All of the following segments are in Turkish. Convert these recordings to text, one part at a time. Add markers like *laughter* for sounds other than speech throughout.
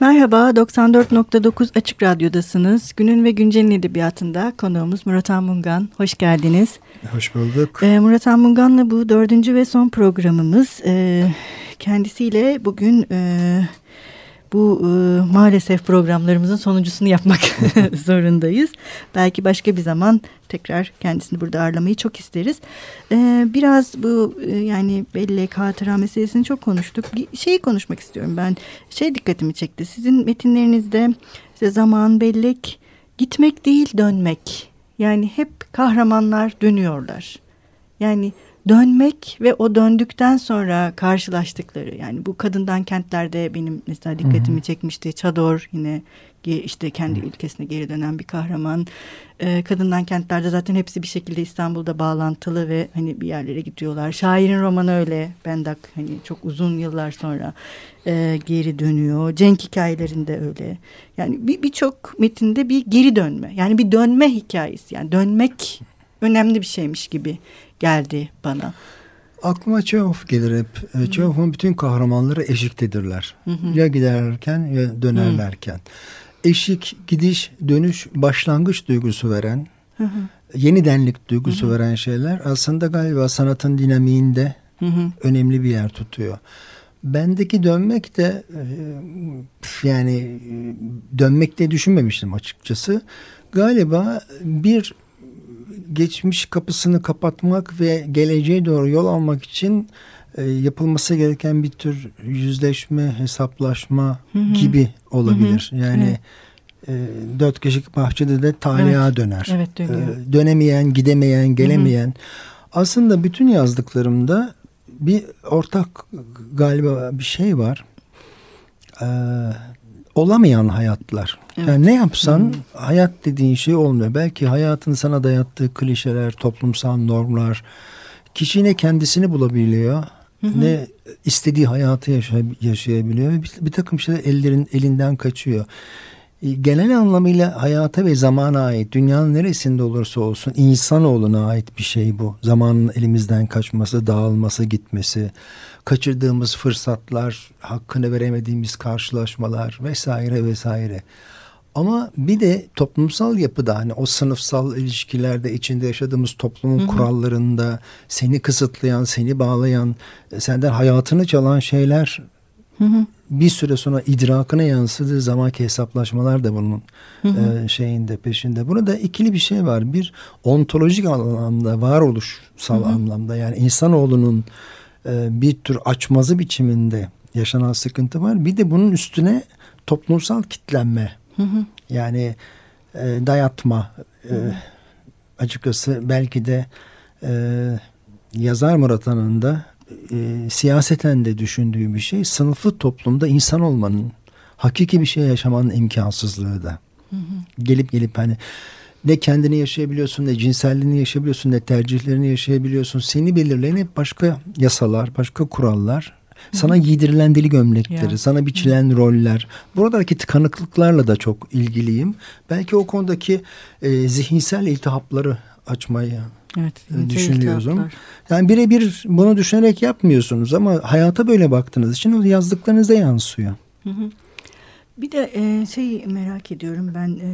Merhaba, 94.9 Açık Radyo'dasınız. Günün ve Güncel'in edebiyatında konuğumuz Murat Anmungan. Hoş geldiniz. Hoş bulduk. Ee, Murat Anmungan'la bu dördüncü ve son programımız. Ee, kendisiyle bugün... E, bu e, maalesef programlarımızın sonuncusunu yapmak *laughs* *laughs* zorundayız. Belki başka bir zaman tekrar kendisini burada ağırlamayı çok isteriz. E, biraz bu e, yani bellek hatıra meselesini çok konuştuk. Şeyi konuşmak istiyorum ben. Şey dikkatimi çekti. Sizin metinlerinizde işte zaman bellek gitmek değil dönmek. Yani hep kahramanlar dönüyorlar. Yani dönmek ve o döndükten sonra karşılaştıkları yani bu kadından kentlerde benim mesela dikkatimi Hı-hı. çekmişti. Çador yine işte kendi ülkesine geri dönen bir kahraman. Ee, kadından kentlerde zaten hepsi bir şekilde İstanbul'da bağlantılı ve hani bir yerlere gidiyorlar. Şairin romanı öyle. Bendak hani çok uzun yıllar sonra e, geri dönüyor. Cenk hikayelerinde öyle. Yani birçok bir metinde bir geri dönme. Yani bir dönme hikayesi. Yani dönmek önemli bir şeymiş gibi geldi bana. Aklıma Çehov gelir hep. Hı. Çehov'un bütün kahramanları eşiktedirler. Hı hı. Ya giderlerken ya dönerlerken. Hı. Eşik, gidiş, dönüş, başlangıç duygusu veren, hı hı. yenidenlik duygusu hı hı. veren şeyler aslında galiba sanatın dinamiğinde hı hı. önemli bir yer tutuyor. Bendeki dönmek de e, yani dönmek de düşünmemiştim açıkçası. Galiba bir geçmiş kapısını kapatmak ve geleceğe doğru yol almak için e, yapılması gereken bir tür yüzleşme, hesaplaşma hı hı. gibi olabilir. Hı hı. Yani evet. e, dört kişilik bahçede de taliha evet. döner. Evet, e, dönemeyen, gidemeyen, gelemeyen. Hı hı. Aslında bütün yazdıklarımda bir ortak galiba bir şey var. Ee, olamayan hayatlar. Evet. Yani ne yapsan hmm. hayat dediğin şey olmuyor. Belki hayatın sana dayattığı klişeler, toplumsal normlar, kişi ne kendisini bulabiliyor, hı ne istediği hayatı yaşay yaşayabiliyor ve bir, bir takım şeyler ellerin elinden kaçıyor. E, genel anlamıyla hayata ve zamana ait, dünyanın neresinde olursa olsun insanoğluna ait bir şey bu. Zamanın elimizden kaçması, dağılması, gitmesi kaçırdığımız fırsatlar, hakkını veremediğimiz karşılaşmalar vesaire vesaire. Ama bir de toplumsal yapıda hani o sınıfsal ilişkilerde içinde yaşadığımız toplumun hı hı. kurallarında seni kısıtlayan, seni bağlayan, senden hayatını çalan şeyler hı hı. Bir süre sonra idrakına yansıdığı zamanki hesaplaşmalar da bunun hı hı. E, şeyinde peşinde. Burada ikili bir şey var. Bir ontolojik anlamda, varoluşsal hı hı. anlamda yani insanoğlunun e, bir tür açmazı biçiminde yaşanan sıkıntı var. Bir de bunun üstüne toplumsal kitlenme. Hı hı. Yani e, dayatma. E, açıkçası belki de e, yazar Murat Han'ın da e, siyaseten de düşündüğü bir şey. Sınıflı toplumda insan olmanın, hakiki bir şey yaşamanın imkansızlığı da. Hı hı. Gelip gelip hani ne kendini yaşayabiliyorsun, ne cinselliğini yaşayabiliyorsun, ne tercihlerini yaşayabiliyorsun. Seni belirleyen hep başka yasalar, başka kurallar. Sana giydirilen deli gömlekleri, ya. sana biçilen roller. Buradaki tıkanıklıklarla da çok ilgiliyim. Belki o konudaki e, zihinsel iltihapları açmayı evet, e, düşünüyorum. Yani birebir bunu düşünerek yapmıyorsunuz ama hayata böyle baktığınız için o yazdıklarınıza yansıyor. Hı hı. Bir de e, şey merak ediyorum ben e,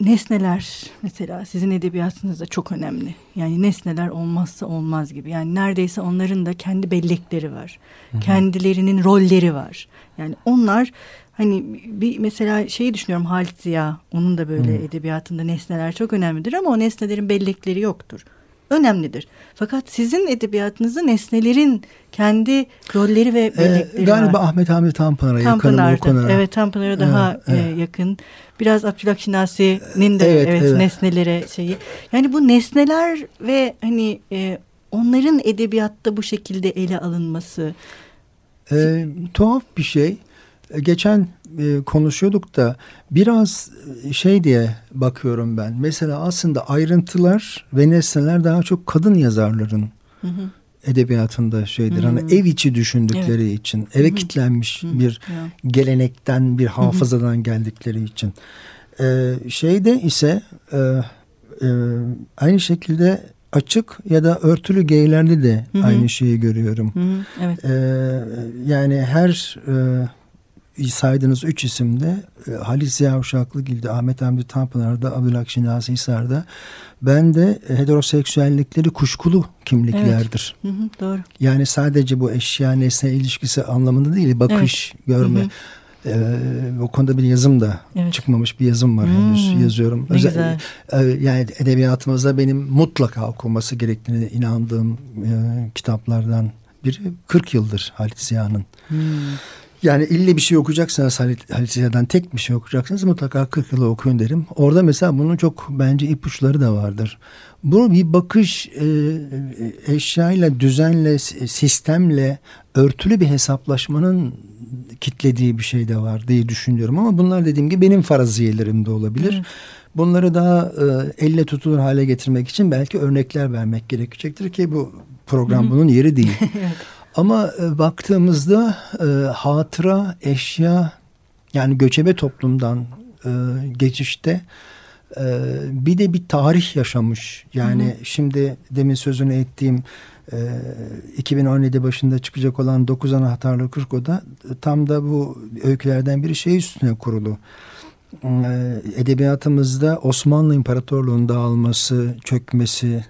nesneler mesela sizin edebiyatınızda çok önemli. Yani nesneler olmazsa olmaz gibi. Yani neredeyse onların da kendi bellekleri var. Kendilerinin rolleri var. Yani onlar hani bir mesela şeyi düşünüyorum Halit Ziya onun da böyle Hı -hı. edebiyatında nesneler çok önemlidir ama o nesnelerin bellekleri yoktur önemlidir. Fakat sizin edebiyatınızda nesnelerin kendi rolleri ve bellekleri ee, galiba var. Ahmet Hamdi Tanpınar'a yakınım o konuda. Evet Tanpınar'a daha evet, evet. yakın. Biraz Abdülhak Şinasi'nin de evet, evet, evet nesnelere şeyi. Yani bu nesneler ve hani e, onların edebiyatta bu şekilde ele alınması. E, tuhaf bir şey. Geçen e, konuşuyorduk da biraz e, şey diye bakıyorum ben. Mesela aslında ayrıntılar ve nesneler daha çok kadın yazarların hı hı. edebiyatında şeydir. Hı hani. Hani ev içi düşündükleri evet. için, eve hı hı. kitlenmiş hı hı. bir ya. gelenekten, bir hafızadan hı hı. geldikleri için. Ee, şeyde ise e, e, aynı şekilde açık ya da örtülü geylerde de hı hı. aynı şeyi görüyorum. Hı hı. Evet. Ee, yani her e, saydığınız üç isimde e, Halis Ziya Uşaklıgil'de, Ahmet Hamdi Tanpınar'da, Abdülhak Nazi Hisar'da ben de heteroseksüellikleri kuşkulu kimliklerdir. Evet. Hı hı, doğru. Yani sadece bu eşya nesne ilişkisi anlamında değil, bakış, evet. görme. Hı hı. Ee, o konuda bir yazım da evet. çıkmamış bir yazım var hmm, henüz yazıyorum. Özel, güzel. E, yani edebiyatımızda benim mutlaka okunması gerektiğine inandığım e, kitaplardan biri 40 yıldır Halit Ziya'nın. Hmm. Yani ille bir şey okuyacaksanız Halit, Halit Ziya'dan tek bir şey okuyacaksınız mutlaka 40 yılı okuyun derim. Orada mesela bunun çok bence ipuçları da vardır. Bu bir bakış e, eşyayla, düzenle, sistemle örtülü bir hesaplaşmanın kitlediği bir şey de var diye düşünüyorum. Ama bunlar dediğim gibi benim faraziyelerim de olabilir. Evet. Bunları daha e, elle tutulur hale getirmek için belki örnekler vermek gerekecektir ki bu program Hı-hı. bunun yeri değil. *laughs* Ama e, baktığımızda e, hatıra, eşya yani göçebe toplumdan e, geçişte e, bir de bir tarih yaşamış. Yani Hı-hı. şimdi demin sözünü ettiğim e, 2017 başında çıkacak olan 9 anahtarlı 40 oda tam da bu öykülerden biri şey üstüne kurulu. E, edebiyatımızda Osmanlı İmparatorluğu'nun dağılması, çökmesi,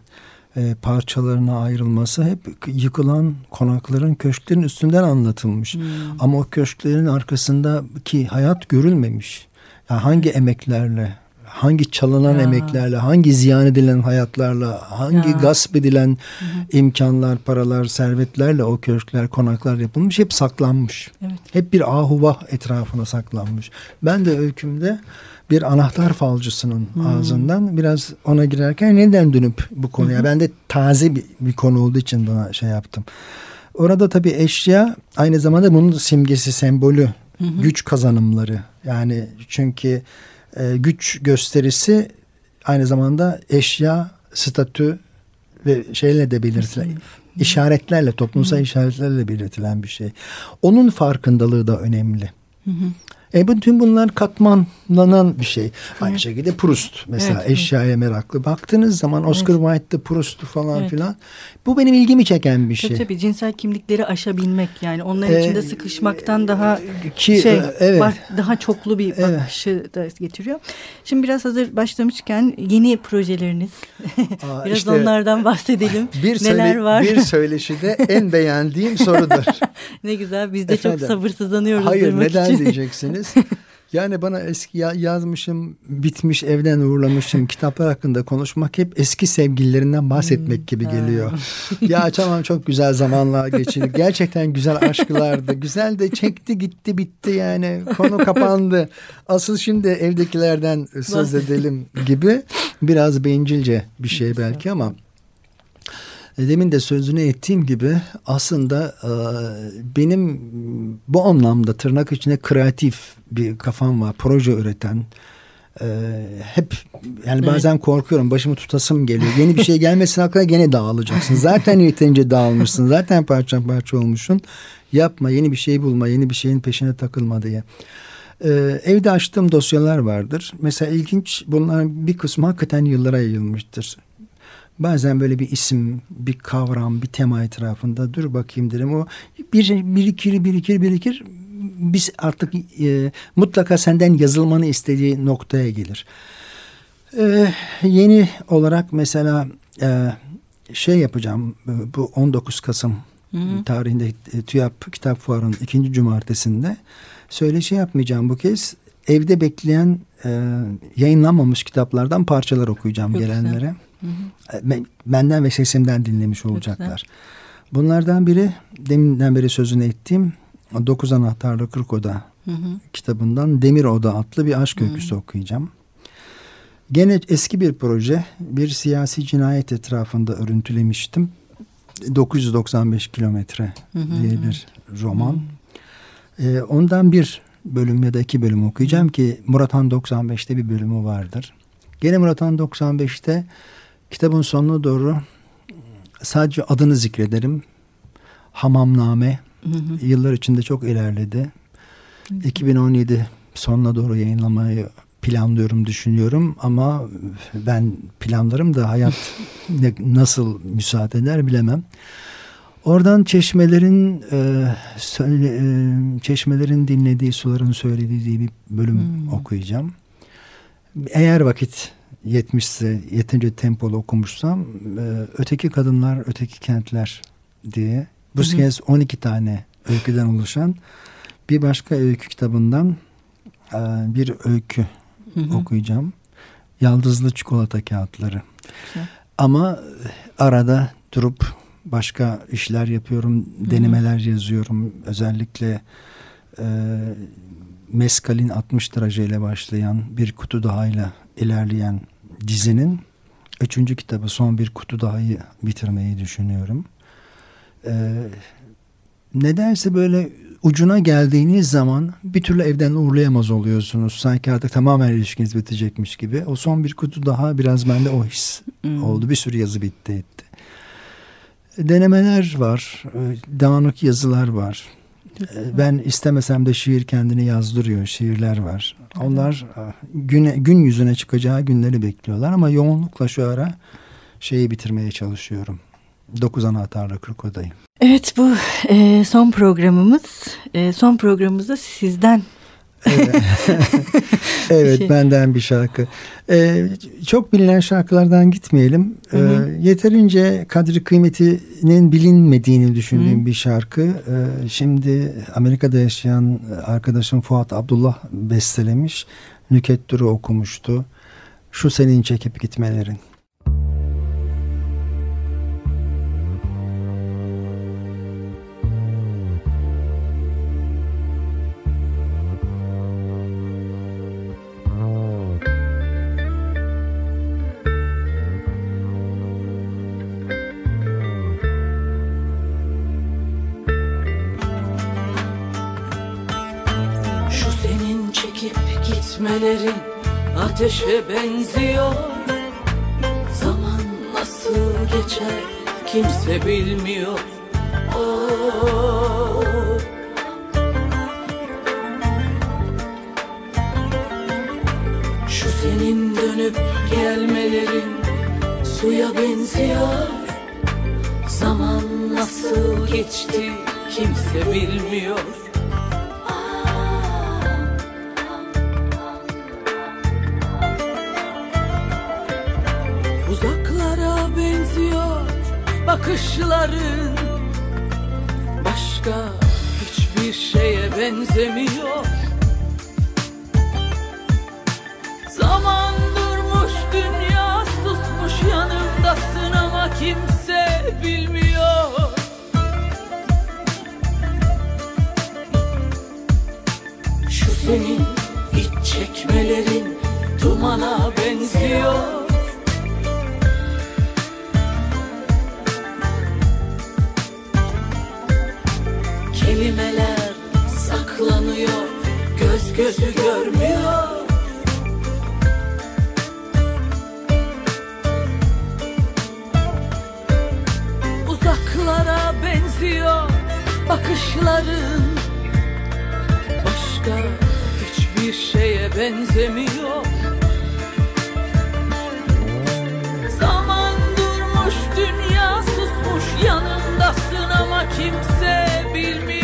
e, parçalarına ayrılması hep yıkılan konakların, köşklerin üstünden anlatılmış. Hmm. Ama o köşklerin arkasındaki hayat görülmemiş. Yani hangi emeklerle, hangi çalınan ya. emeklerle, hangi ziyan edilen hayatlarla, hangi ya. gasp edilen hı hı. imkanlar, paralar, servetlerle o köşkler, konaklar yapılmış hep saklanmış. Evet. Hep bir ahuvah etrafına saklanmış. Ben de öykümde bir anahtar falcısının hmm. ağzından biraz ona girerken neden dönüp bu konuya hmm. ben de taze bir, bir konu olduğu için buna şey yaptım. Orada tabii eşya aynı zamanda bunun simgesi, sembolü, hmm. güç kazanımları. Yani çünkü e, güç gösterisi aynı zamanda eşya, statü ve şeyle de belirtilen işaretlerle, toplumsal işaretlerle belirtilen bir şey. Onun farkındalığı da önemli. Hı e bütün bunlar katmanlanan bir şey. Aynı evet. şekilde Proust mesela evet, eşyaya evet. meraklı. Baktığınız zaman Oscar evet. Wilde'de Proust'u falan evet. filan. Bu benim ilgimi çeken bir şey. Tabii tabii cinsel kimlikleri aşabilmek yani onların ee, içinde sıkışmaktan daha ki, şey evet. var, daha çoklu bir bakışı evet. da getiriyor. Şimdi biraz hazır başlamışken yeni projeleriniz Aa, *laughs* biraz işte, onlardan bahsedelim. *laughs* Bir Neler söyle, var? Bir söyleşide en beğendiğim sorudur. *laughs* ne güzel biz de Efendim, çok sabırsızlanıyoruz. Hayır neden için. diyeceksiniz? *laughs* Yani bana eski yazmışım, bitmiş, evden uğurlamışım *laughs* kitaplar hakkında konuşmak hep eski sevgililerinden bahsetmek hmm, gibi geliyor. *laughs* ya tamam çok güzel zamanlar geçirdik. Gerçekten güzel aşklardı. Güzel de çekti gitti bitti yani. Konu kapandı. Asıl şimdi evdekilerden söz edelim gibi. Biraz bencilce bir şey belki ama demin de sözünü ettiğim gibi aslında e, benim bu anlamda tırnak içinde kreatif bir kafam var. Proje üreten, e, hep yani evet. bazen korkuyorum başımı tutasım geliyor. Yeni bir şey gelmesin aklına gene dağılacaksın. Zaten yeterince dağılmışsın. Zaten parça parça olmuşsun. Yapma yeni bir şey bulma yeni bir şeyin peşine takılma diye. Ee, evde açtığım dosyalar vardır. Mesela ilginç bunların bir kısmı hakikaten yıllara yayılmıştır. Bazen böyle bir isim, bir kavram, bir tema etrafında dur bakayım derim. O bir birikir, birikir, birikir. Biz artık e, mutlaka senden yazılmanı istediği noktaya gelir. E, yeni olarak mesela e, şey yapacağım. Bu 19 Kasım hı hı. tarihinde e, TÜYAP Kitap Fuarı'nın ikinci cumartesinde söyleşi yapmayacağım bu kez. Evde bekleyen e, yayınlanmamış kitaplardan parçalar okuyacağım Çok gelenlere. Güzel. Hı hı. Benden ve sesimden dinlemiş olacaklar. Bunlardan biri deminden beri sözünü ettiğim Dokuz Anahtarlı Kırk Oda hı hı. kitabından Demir Oda adlı bir aşk öyküsü hı. okuyacağım. Gene eski bir proje. Bir siyasi cinayet etrafında örüntülemiştim. 995 kilometre diye bir roman. Hı hı. Ee, ondan bir bölüm ya da iki bölüm okuyacağım ki Murat Han 95'te bir bölümü vardır. Gene Murat Han 95'te Kitabın sonuna doğru sadece adını zikrederim. Hamamname hı hı. yıllar içinde çok ilerledi. Hı hı. 2017 sonuna doğru yayınlamayı planlıyorum, düşünüyorum ama ben planlarım da hayat *laughs* nasıl müsaade eder bilemem. Oradan çeşmelerin e, söyle, e, çeşmelerin dinlediği suların söylediği diye bir bölüm hmm. okuyacağım. Eğer vakit yetmişse yeterince tempolu okumuşsam e, öteki kadınlar öteki kentler diye bu kez 12 tane öyküden oluşan bir başka öykü kitabından e, bir öykü hı hı. okuyacağım. Yaldızlı çikolata kağıtları. Güzel. Ama arada durup başka işler yapıyorum, hı hı. denemeler yazıyorum. Özellikle e, Meskal'in 60 dereceyle başlayan bir kutu daha ile ilerleyen dizinin üçüncü kitabı son bir kutu daha'yı bitirmeyi düşünüyorum. Ee, nedense böyle ucuna geldiğiniz zaman bir türlü evden uğurlayamaz oluyorsunuz. Sanki artık tamamen ilişkiniz bitecekmiş gibi. O son bir kutu daha biraz bende o his oldu. Bir sürü yazı bitti etti. Denemeler var. E, dağınık yazılar var. E, ben istemesem de şiir kendini yazdırıyor. Şiirler var. Onlar e, güne, gün yüzüne çıkacağı günleri bekliyorlar ama yoğunlukla şu ara şeyi bitirmeye çalışıyorum. Dokuz anahtarla kırk odayı. Evet bu e, son programımız. E, son programımızda sizden evet, *laughs* *laughs* evet şey. benden bir şarkı. Ee, çok bilinen şarkılardan gitmeyelim. Ee, yeterince kadri kıymetinin bilinmediğini düşündüğüm hı. bir şarkı. Ee, şimdi Amerika'da yaşayan arkadaşım Fuat Abdullah bestelemiş. Nüket Duru okumuştu. Şu senin çekip gitmelerin. Gitmelerin ateşe benziyor. Zaman nasıl geçer kimse bilmiyor. Oh. Şu senin dönüp gelmelerin suya benziyor. Zaman nasıl geçti kimse bilmiyor bakışların başka hiçbir şeye benzemiyor. Zaman durmuş dünya susmuş yanımdasın ama kimse bilmiyor. Şu senin iç çekmelerin dumana benziyor şeye benzemiyor. Zaman durmuş dünya susmuş yanındasın ama kimse bilmiyor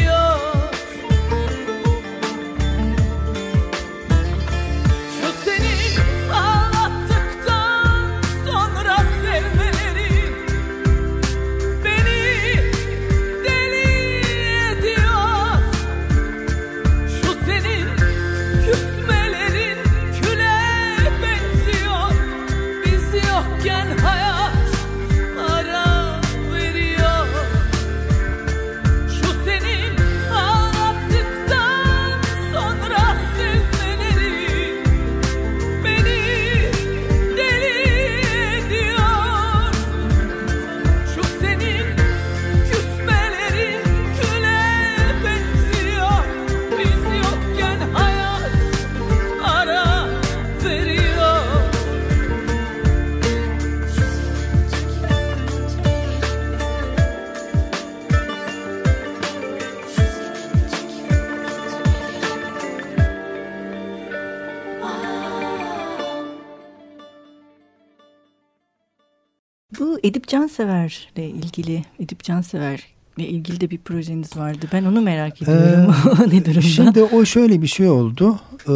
Cansever'le ilgili Edip Cansever ile ilgili de bir projeniz vardı. Ben onu merak ediyorum. Ee, *laughs* ne durumda? Şimdi o şöyle bir şey oldu. Ee,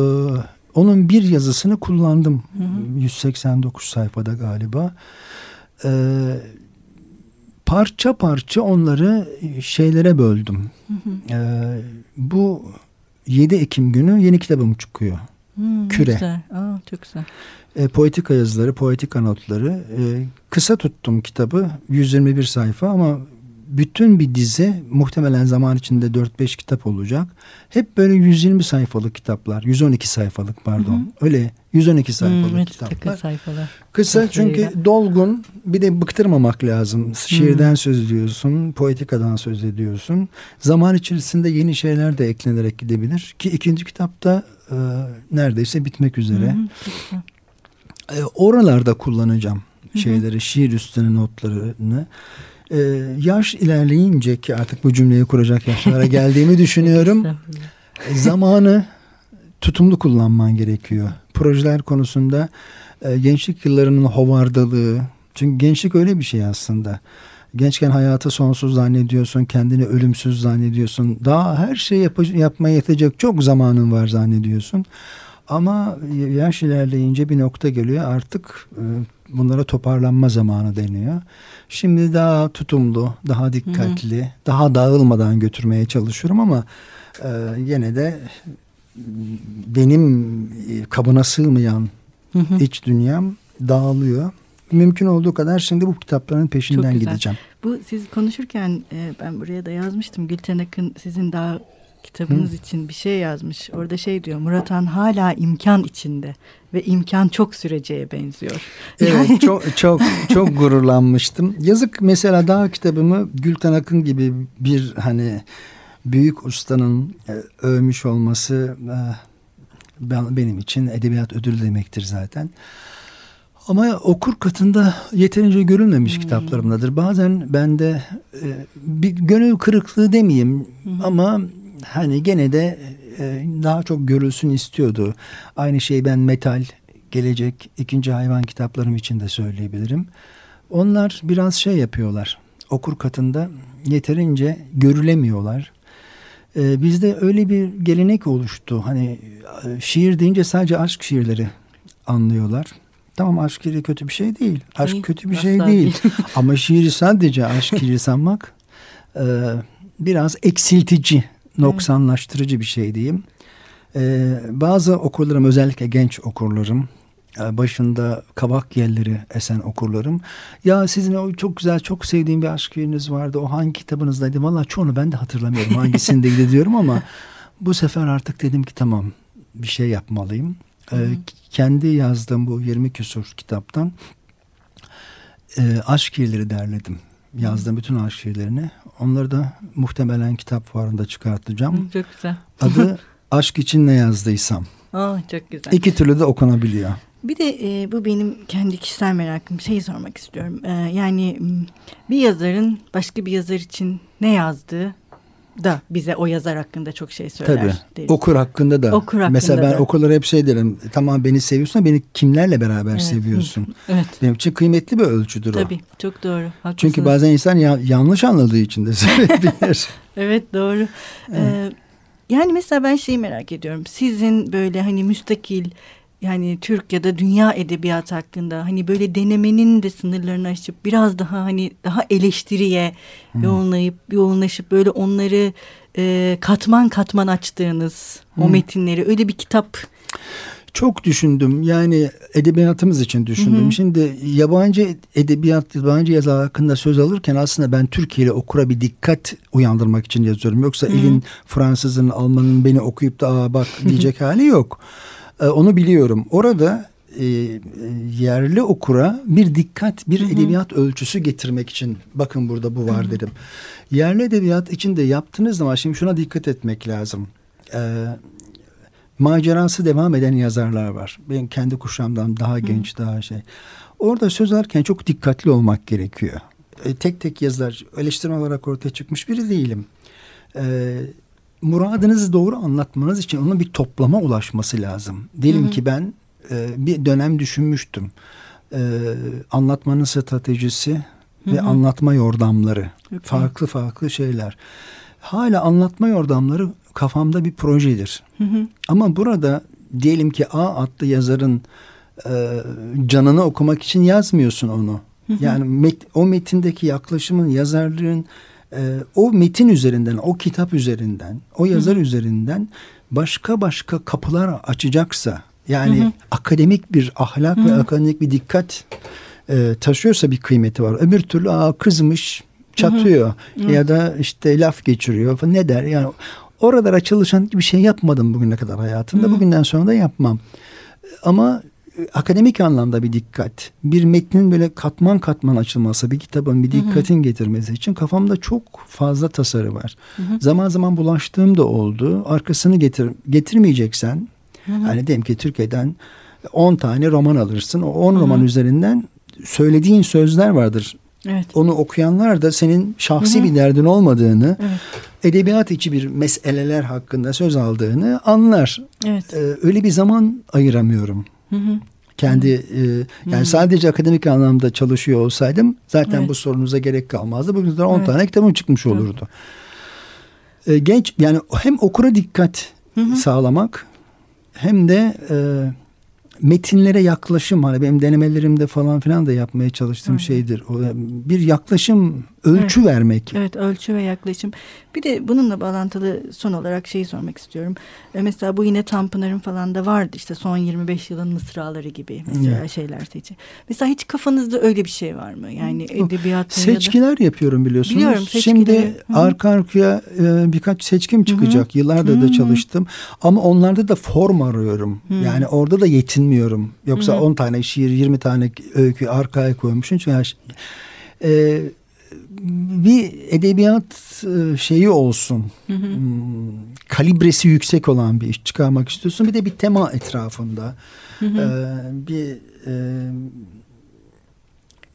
onun bir yazısını kullandım. Hı hı. 189 sayfada galiba. Ee, parça parça onları şeylere böldüm. Hı hı. Ee, bu 7 Ekim günü yeni kitabım çıkıyor. Hmm, Küre. Güzel. Aa, çok güzel. E, poetika yazıları, poetika notları. E, kısa tuttum kitabı. 121 sayfa ama bütün bir dizi muhtemelen zaman içinde 4-5 kitap olacak. Hep böyle 120 sayfalık kitaplar. 112 sayfalık pardon. Hı hı. Öyle 112 sayfalık evet, kitaplar. Sayfalar. Kısa çünkü dolgun bir de bıktırmamak lazım. Şiirden hmm. söz ediyorsun, poetikadan söz ediyorsun. Zaman içerisinde yeni şeyler de eklenerek gidebilir. Ki ikinci kitapta e, neredeyse bitmek üzere. E, oralarda kullanacağım şeyleri, şiir üstüne notlarını e, yaş ilerleyince ki artık bu cümleyi kuracak yaşlara geldiğimi *laughs* düşünüyorum. Zamanı tutumlu kullanman gerekiyor. Projeler konusunda e, gençlik yıllarının hovardalığı. Çünkü gençlik öyle bir şey aslında. Gençken hayatı sonsuz zannediyorsun, kendini ölümsüz zannediyorsun. Daha her şeyi yap yapmaya yetecek çok zamanın var zannediyorsun. Ama yaş ilerleyince bir nokta geliyor artık e, bunlara toparlanma zamanı deniyor. Şimdi daha tutumlu, daha dikkatli, hı hı. daha dağılmadan götürmeye çalışıyorum ama e, yine de benim e, kabına sığmayan hı hı. iç dünyam dağılıyor. Mümkün olduğu kadar şimdi bu kitapların peşinden gideceğim. Bu siz konuşurken e, ben buraya da yazmıştım. Gülten Akın sizin daha kitabınız Hı. için bir şey yazmış. Orada şey diyor Murat Han hala imkan içinde ve imkan çok süreceğe benziyor. *laughs* Evet çok çok çok *laughs* gururlanmıştım. Yazık mesela daha kitabımı Gülten Akın gibi bir hani büyük ustanın e, övmüş olması e, ben, benim için edebiyat ödülü demektir zaten. Ama okur katında yeterince görülmemiş hmm. kitaplarımdadır. Bazen bende e, bir gönül kırıklığı demeyeyim hmm. ama hani gene de e, daha çok görülsün istiyordu. Aynı şeyi ben metal, gelecek, ikinci hayvan kitaplarım için de söyleyebilirim. Onlar biraz şey yapıyorlar. Okur katında yeterince görülemiyorlar. Ee, bizde öyle bir gelenek oluştu. Hani e, şiir deyince sadece aşk şiirleri anlıyorlar. Tamam aşk şiiri kötü bir şey değil. Aşk değil, kötü bir şey değil. değil. Ama şiiri sadece aşk şiiri sanmak e, biraz eksiltici noksanlaştırıcı bir şey diyeyim. Ee, bazı okurlarım özellikle genç okurlarım e, başında kabak yelleri esen okurlarım. Ya sizin o çok güzel çok sevdiğim bir aşk yeriniz vardı. O hangi kitabınızdaydı? Valla çoğunu ben de hatırlamıyorum hangisindeydi *laughs* diyorum ama bu sefer artık dedim ki tamam bir şey yapmalıyım. Ee, kendi yazdığım bu 20 küsur kitaptan e, aşk yerleri derledim. Yazdığım bütün aşk şiirlerini. Onları da muhtemelen kitap fuarında çıkartacağım. Çok güzel. Adı *laughs* Aşk için ne yazdıysam. Oh, çok güzel. İki türlü de okunabiliyor. Bir de e, bu benim kendi kişisel merakım. Şeyi sormak istiyorum. E, yani bir yazarın başka bir yazar için ne yazdığı da bize o yazar hakkında çok şey söyler. Tabii. Deriz. Okur hakkında da. Okur hakkında Mesela ben da. okurlara hep şey derim. Tamam beni seviyorsun beni kimlerle beraber evet. seviyorsun? evet. Benim için kıymetli bir ölçüdür Tabii, o. Tabii çok doğru. Haklısınız. Çünkü bazen insan ya, yanlış anladığı için de *laughs* sevebilir. *laughs* evet doğru. Evet. Ee, yani mesela ben şeyi merak ediyorum. Sizin böyle hani müstakil yani Türk ya da dünya edebiyatı hakkında hani böyle denemenin de sınırlarını aşıp biraz daha hani daha eleştiriye hmm. yoğunlayıp yoğunlaşıp böyle onları e, katman katman açtığınız hmm. o metinleri öyle bir kitap çok düşündüm. Yani edebiyatımız için düşündüm. Hı hı. Şimdi yabancı edebiyat, yabancı yazar hakkında söz alırken aslında ben Türkiye'li okura bir dikkat uyandırmak için yazıyorum. Yoksa hı hı. elin Fransızın, Almanın beni okuyup da Aa, bak diyecek *laughs* hali yok. E, onu biliyorum. Orada e, yerli okura bir dikkat, bir hı hı. edebiyat ölçüsü getirmek için bakın burada bu var hı hı. dedim. Yerli edebiyat içinde yaptığınız zaman şimdi şuna dikkat etmek lazım. Ee, macerası devam eden yazarlar var. Ben kendi kuşağımdan daha genç, hı. daha şey. Orada söz alırken çok dikkatli olmak gerekiyor. E, tek tek yazılar eleştirme olarak ortaya çıkmış biri değilim. E, muradınızı doğru anlatmanız için onun bir toplama ulaşması lazım. Diyelim hı hı. ki ben e, bir dönem düşünmüştüm. E, anlatmanın stratejisi ve anlatma yordamları. Okay. Farklı farklı şeyler. Hala anlatma yordamları kafamda bir projedir. Hı hı. Ama burada diyelim ki A adlı yazarın e, canını okumak için yazmıyorsun onu. Hı hı. Yani met, o metindeki yaklaşımın yazarlığın e, o metin üzerinden, o kitap üzerinden, o yazar hı üzerinden başka başka kapılar açacaksa yani hı akademik bir ahlak hı ve akademik bir dikkat e, taşıyorsa bir kıymeti var. Öbür türlü aa kızmış çatıyor hı hı. ya da işte laf geçiriyor falan ne der yani oralara çalışan bir şey yapmadım bugüne kadar hayatımda. Hı. Bugünden sonra da yapmam. Ama akademik anlamda bir dikkat, bir metnin böyle katman katman açılması, bir kitabın bir dikkatin hı hı. getirmesi için kafamda çok fazla tasarı var. Hı hı. Zaman zaman bulaştığım da oldu. Arkasını getir getirmeyeceksen, hı hı. hani diyelim ki Türkiye'den 10 tane roman alırsın. O 10 roman üzerinden söylediğin sözler vardır. Evet. Onu okuyanlar da senin şahsi Hı-hı. bir derdin olmadığını, evet. edebiyat içi bir meseleler hakkında söz aldığını anlar. Evet. Ee, öyle bir zaman ayıramıyorum. Kendi e, yani Hı-hı. sadece akademik anlamda çalışıyor olsaydım zaten evet. bu sorunuza gerek kalmazdı. Bugün 10 evet. tane kitabım çıkmış olurdu. Evet. Ee, genç yani hem okura dikkat Hı-hı. sağlamak hem de e, metinlere yaklaşım hani benim denemelerimde falan filan da yapmaya çalıştığım Hı. şeydir. O, bir yaklaşım, ölçü evet. vermek. Evet, ölçü ve yaklaşım. Bir de bununla bağlantılı son olarak şeyi sormak istiyorum. E mesela bu yine Tanpınar'ın falan da vardı işte son 25 yılın mısraları gibi mesela evet. şeyler seçi. Mesela hiç kafanızda öyle bir şey var mı? Yani edebiyat Seçkiler da... yapıyorum biliyorsunuz. Biliyorum Şimdi Hı. arka arkaya e, birkaç seçkim çıkacak. Hı. Yıllardır Hı. da çalıştım. Ama onlarda da form arıyorum. Hı. Yani orada da yetinmiyorum. Yoksa Hı. 10 tane şiir, 20 tane öykü arkaya koymuşum. Çünkü yani, e, bir edebiyat e, şeyi olsun. Hı hı. Hmm, kalibresi yüksek olan bir iş çıkarmak istiyorsun. Bir de bir tema etrafında. Hı hı. Ee, bir e,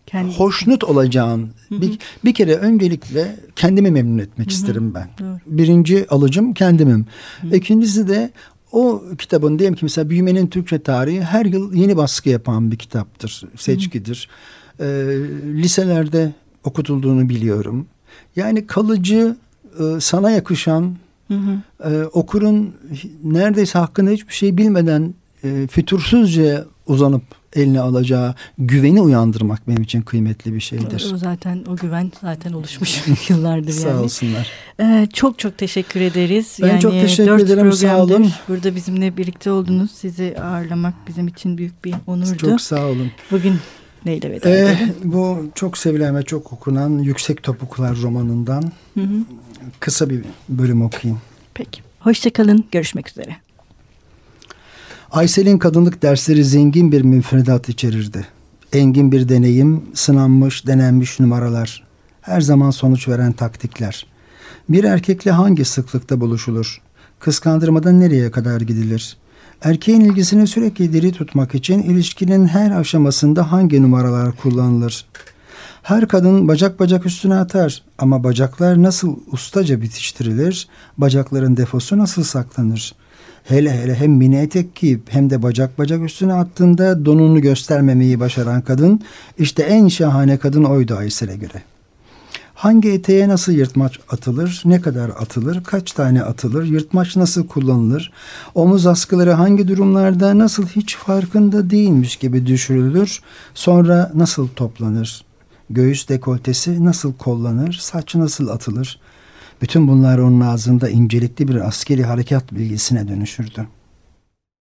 Kendi... hoşnut olacağın hı hı. bir, bir kere öncelikle kendimi memnun etmek hı hı. isterim ben. Doğru. Birinci alıcım kendimim. Hı. İkincisi de o kitabın diyelim ki mesela Büyümenin Türkçe Tarihi her yıl yeni baskı yapan bir kitaptır, seçkidir. Hı. Ee, liselerde okutulduğunu biliyorum. Yani kalıcı, e, sana yakışan, hı hı. E, okurun neredeyse hakkında hiçbir şey bilmeden e, fütursuzca uzanıp eline alacağı güveni uyandırmak benim için kıymetli bir şeydir. O zaten o güven zaten oluşmuş *laughs* yıllardır yani. Sağ olsunlar. Ee, çok çok teşekkür ederiz. Ben yani çok teşekkür ederim. Sağ olun. Burada bizimle birlikte oldunuz. Sizi ağırlamak bizim için büyük bir onurdu. Çok sağ olun. Bugün neyle veda ee, Bu çok sevilen ve çok okunan Yüksek Topuklar romanından hı hı. kısa bir bölüm okuyayım. Peki. Hoşçakalın. Görüşmek üzere. Aysel'in kadınlık dersleri zengin bir müfredat içerirdi. Engin bir deneyim, sınanmış, denenmiş numaralar, her zaman sonuç veren taktikler. Bir erkekle hangi sıklıkta buluşulur? Kıskandırmadan nereye kadar gidilir? Erkeğin ilgisini sürekli diri tutmak için ilişkinin her aşamasında hangi numaralar kullanılır? Her kadın bacak bacak üstüne atar ama bacaklar nasıl ustaca bitiştirilir? Bacakların defosu nasıl saklanır? Hele hele hem mini etek giyip hem de bacak bacak üstüne attığında donunu göstermemeyi başaran kadın işte en şahane kadın oydu Aysel'e göre. Hangi eteğe nasıl yırtmaç atılır, ne kadar atılır, kaç tane atılır, yırtmaç nasıl kullanılır, omuz askıları hangi durumlarda nasıl hiç farkında değilmiş gibi düşürülür, sonra nasıl toplanır, göğüs dekoltesi nasıl kollanır, saç nasıl atılır, bütün bunlar onun ağzında incelikli bir askeri harekat bilgisine dönüşürdü.''